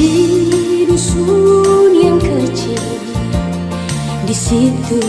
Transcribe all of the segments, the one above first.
di dusun yang kecil. Di situ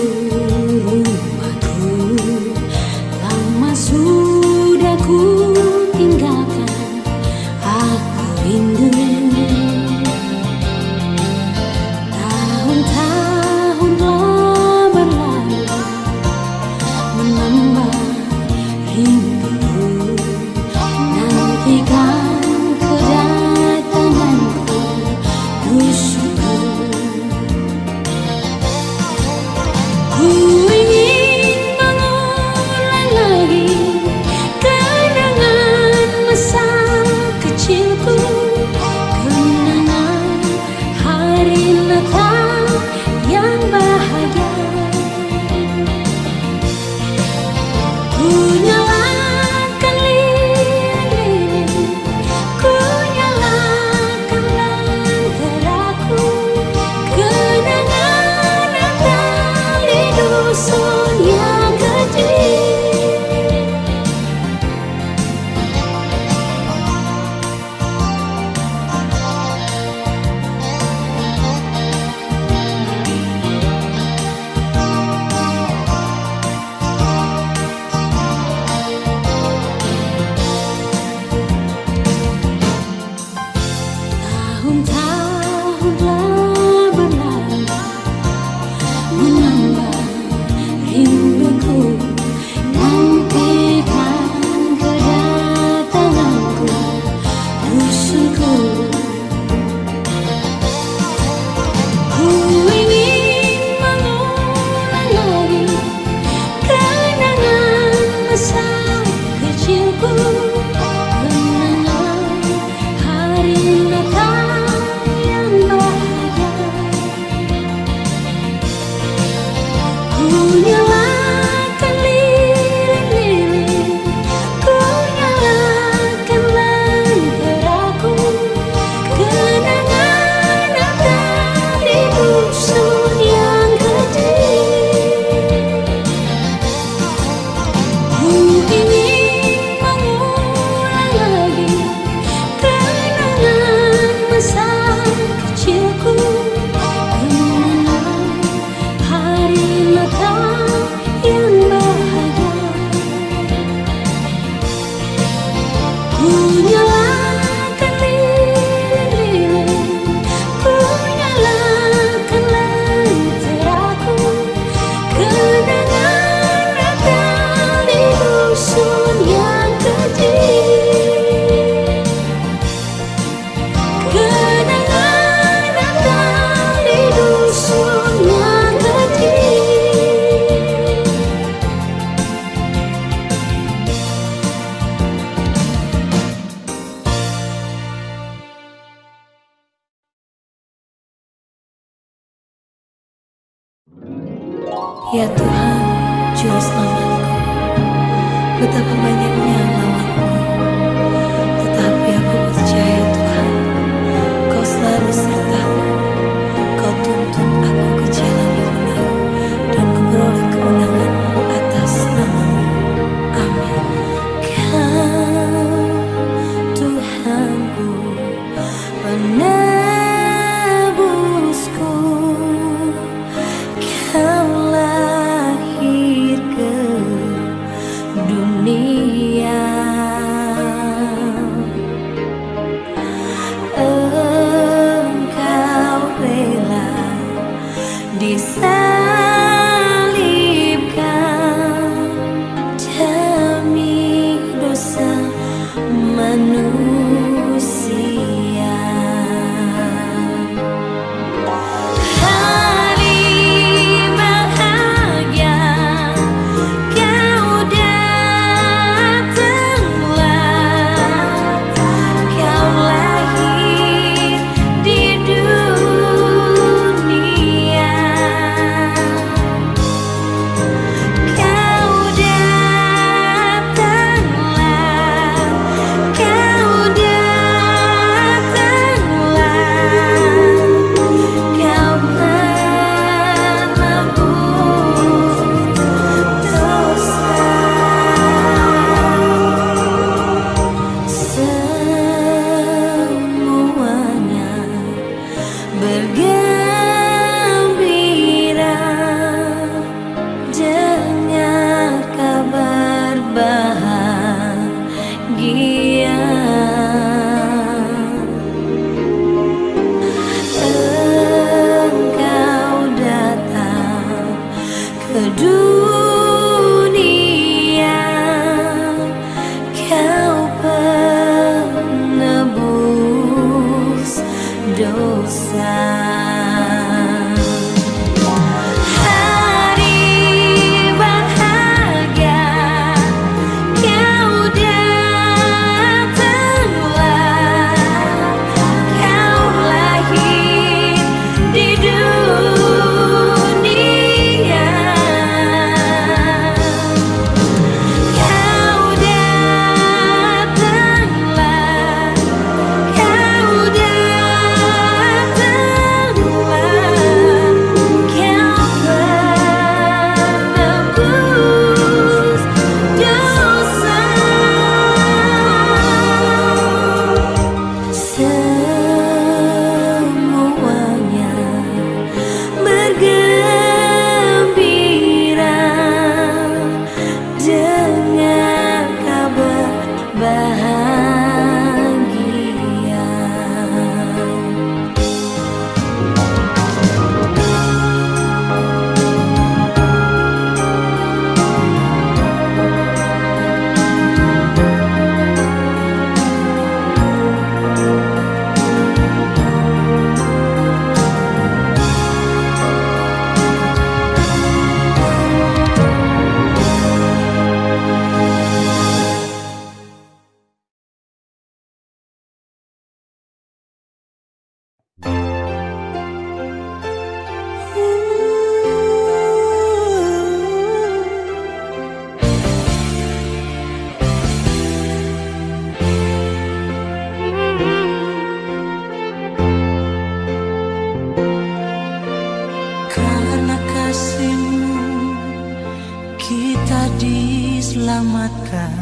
kita diselamatkan.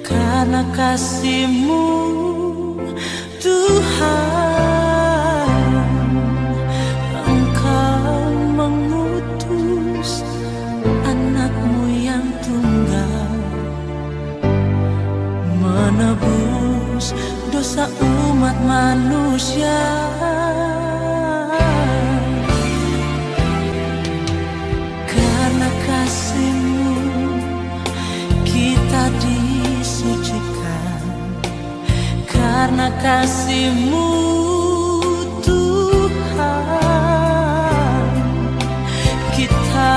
Karena kasihmu Tuhan Engkau mengutus anakmu yang tunggal. Menebus dosa umat manusia. kasihmu Tuhan. Kita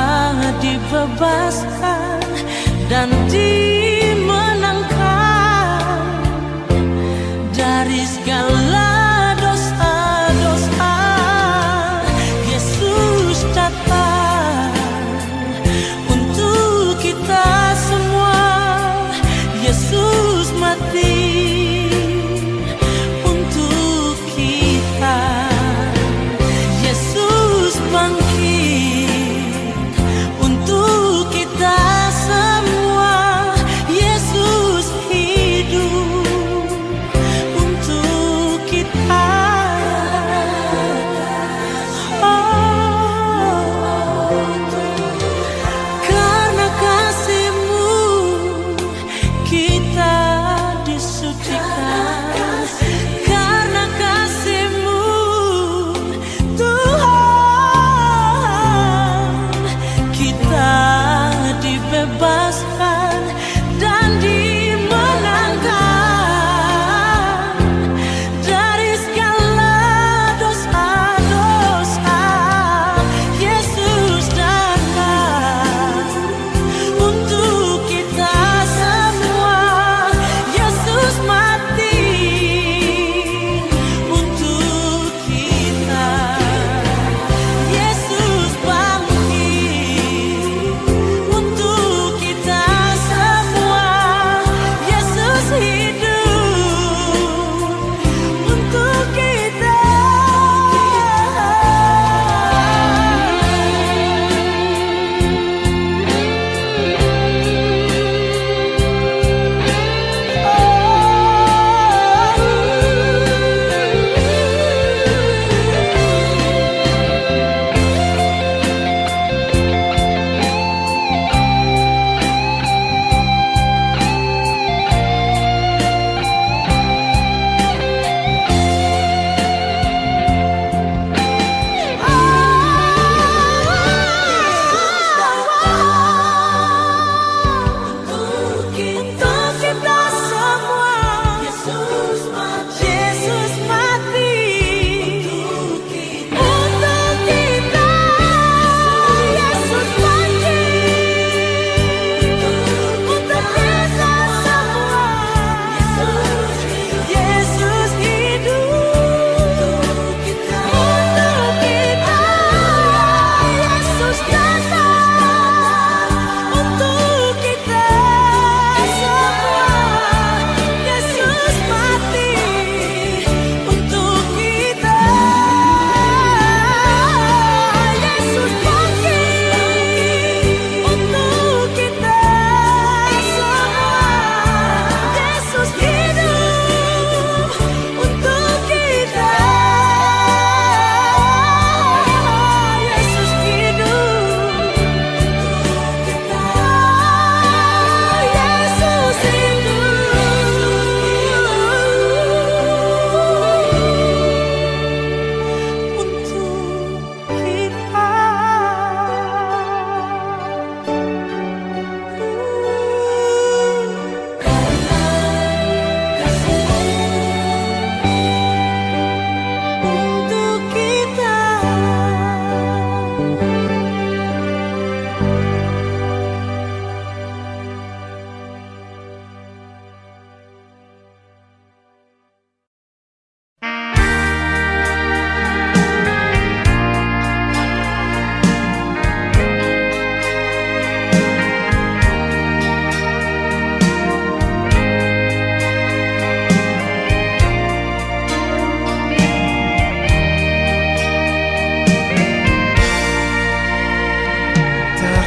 dibebaskan dan di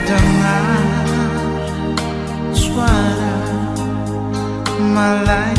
dengar suara malaikat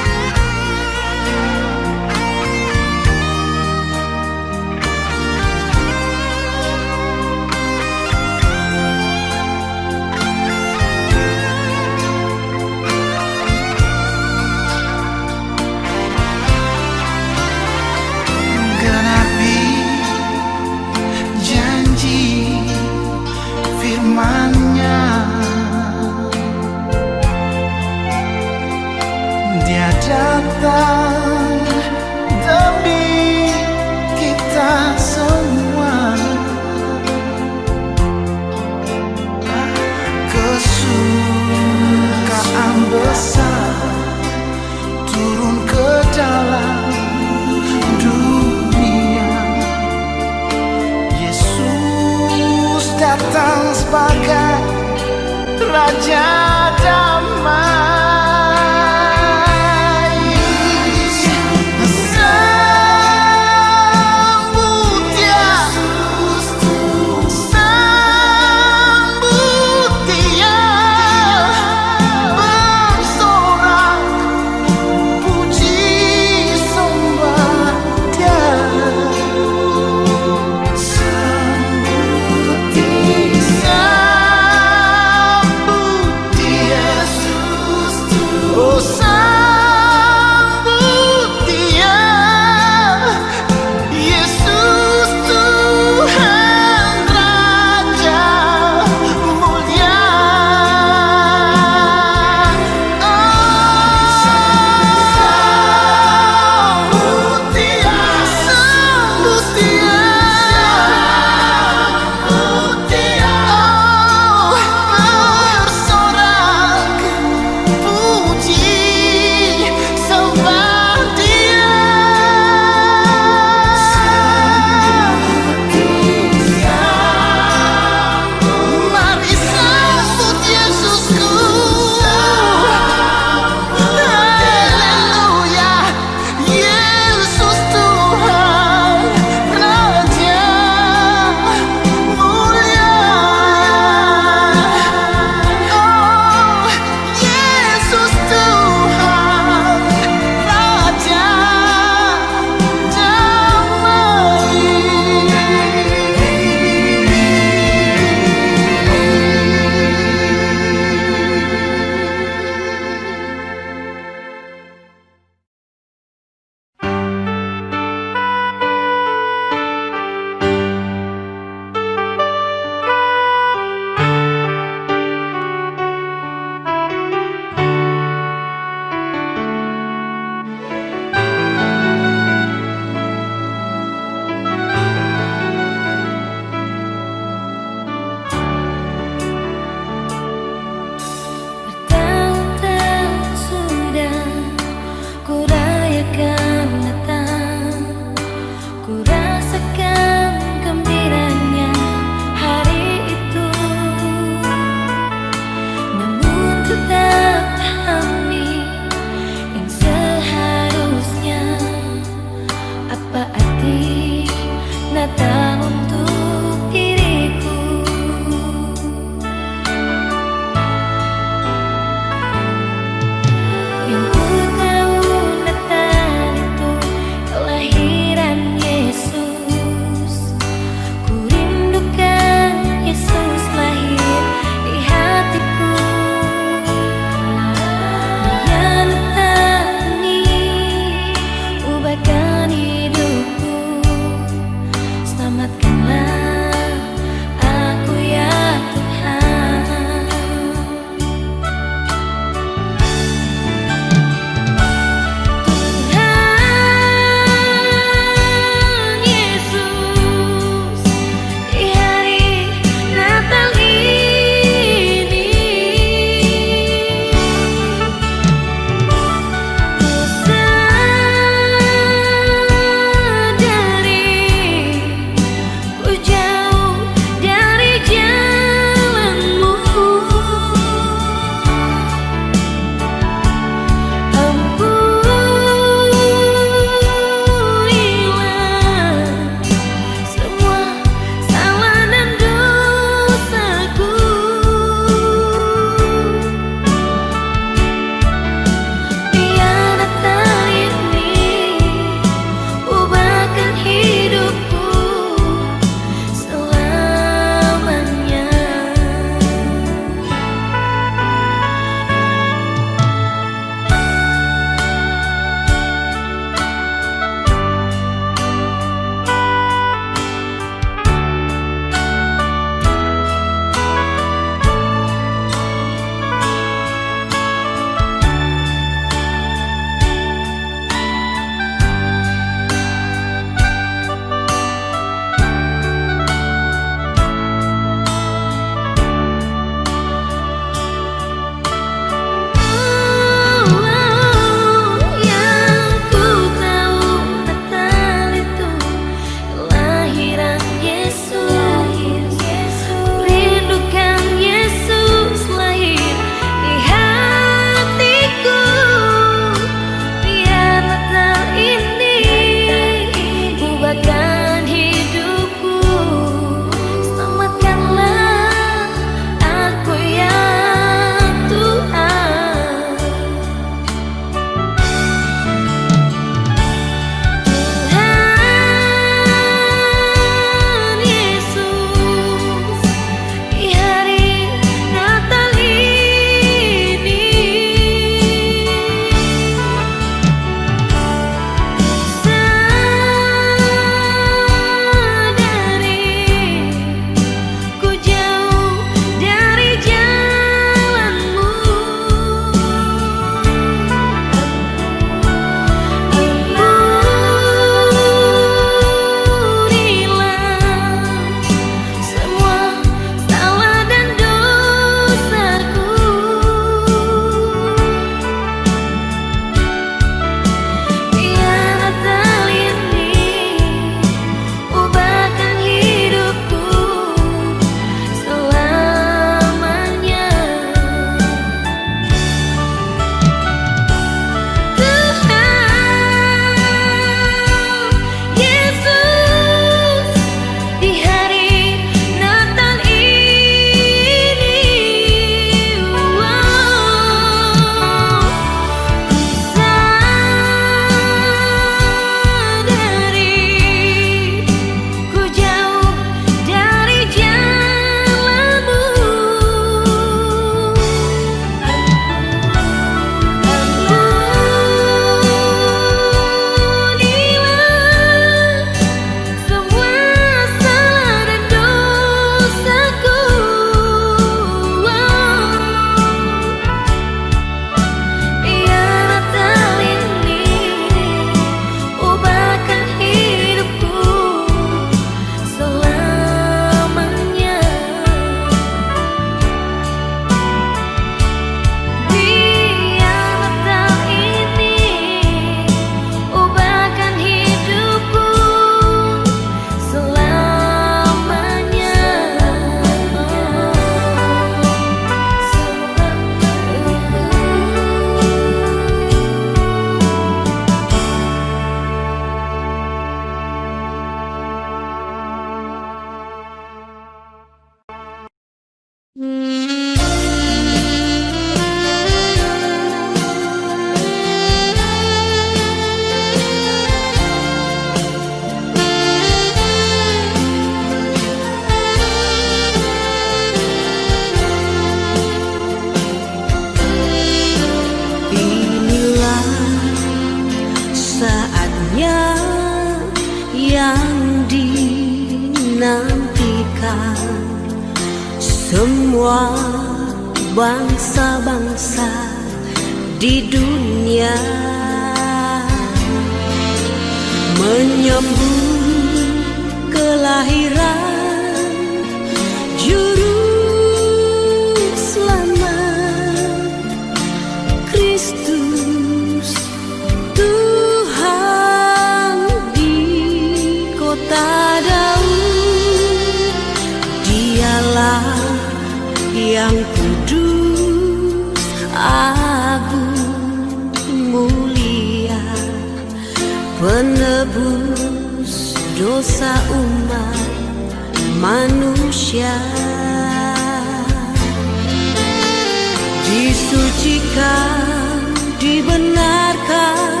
disucikan dibenarkan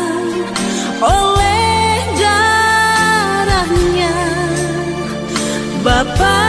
oleh darahnya. Bapa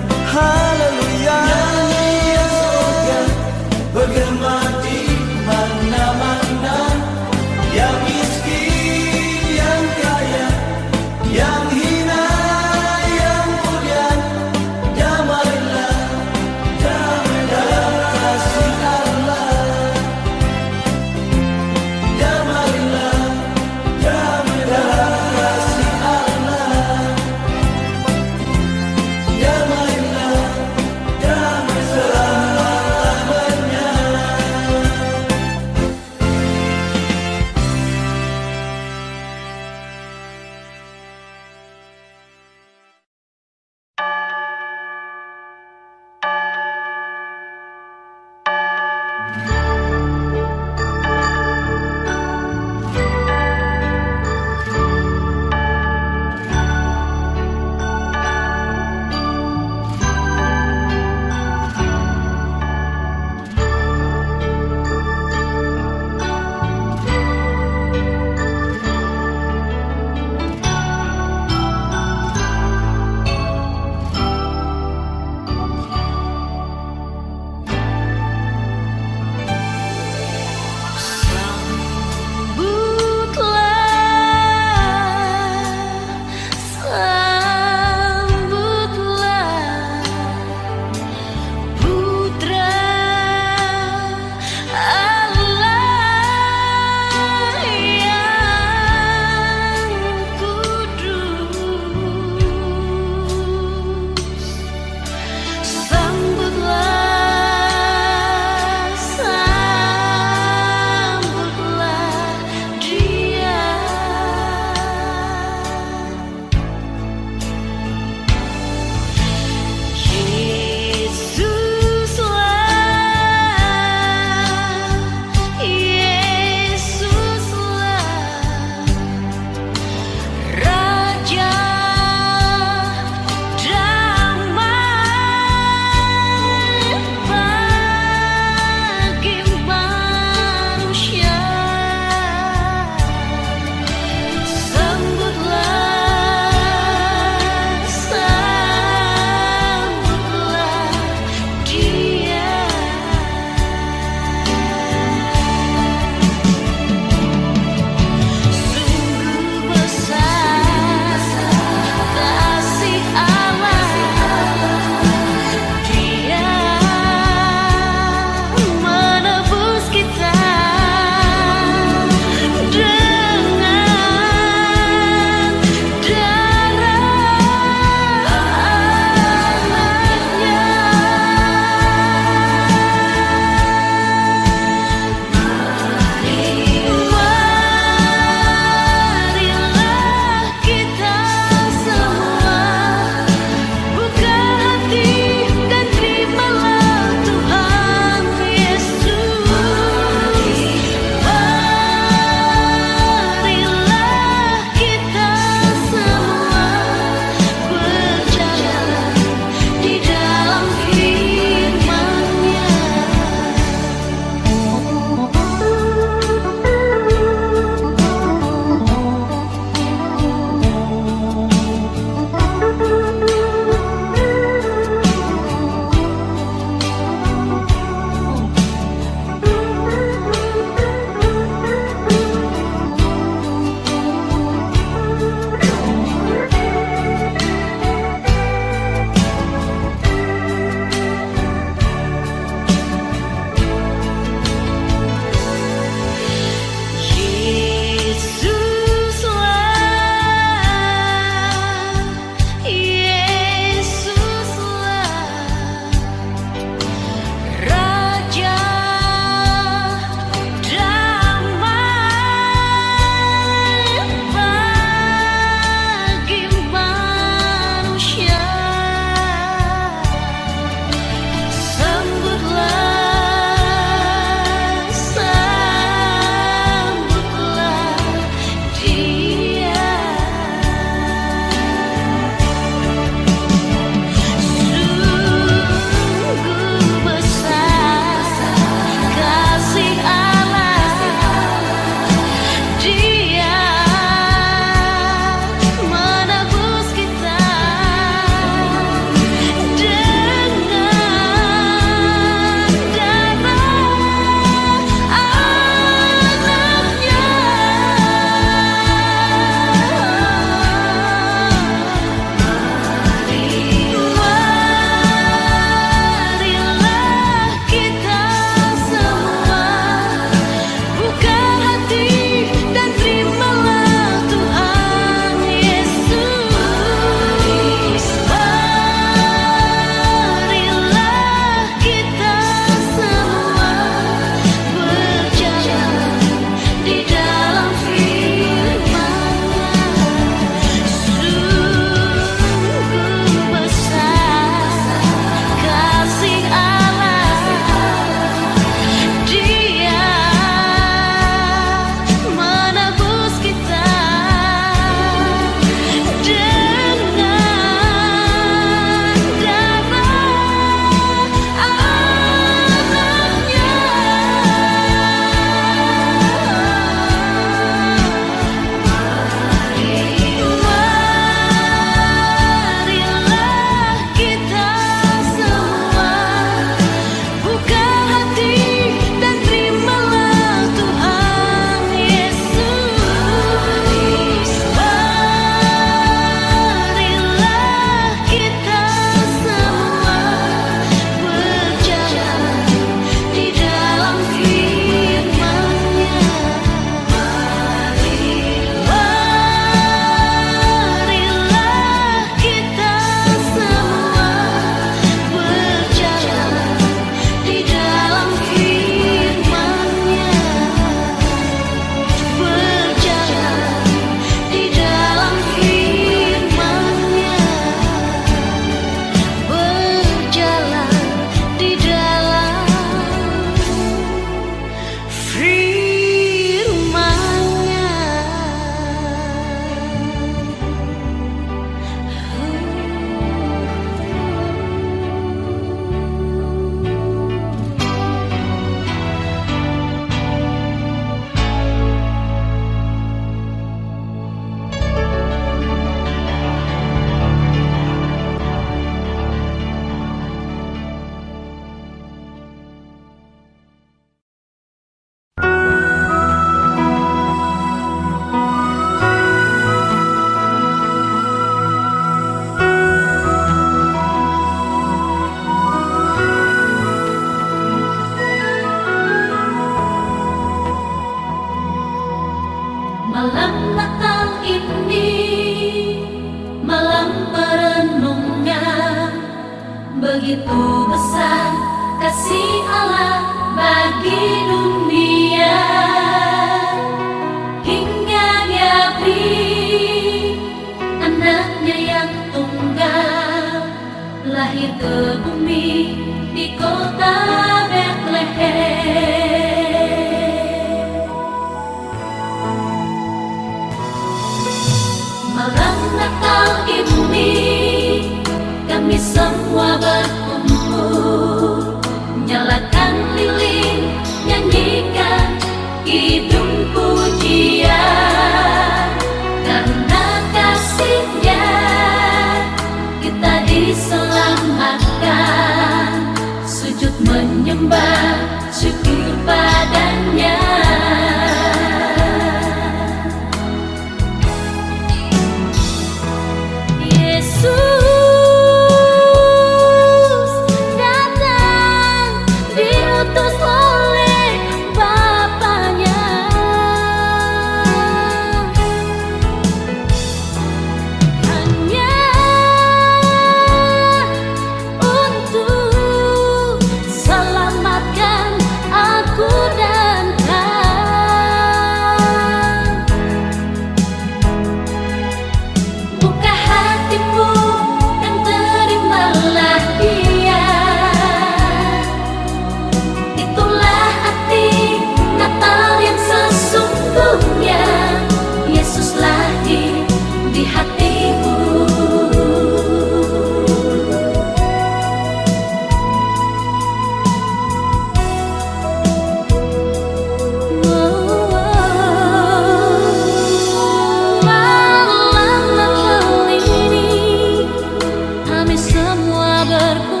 saber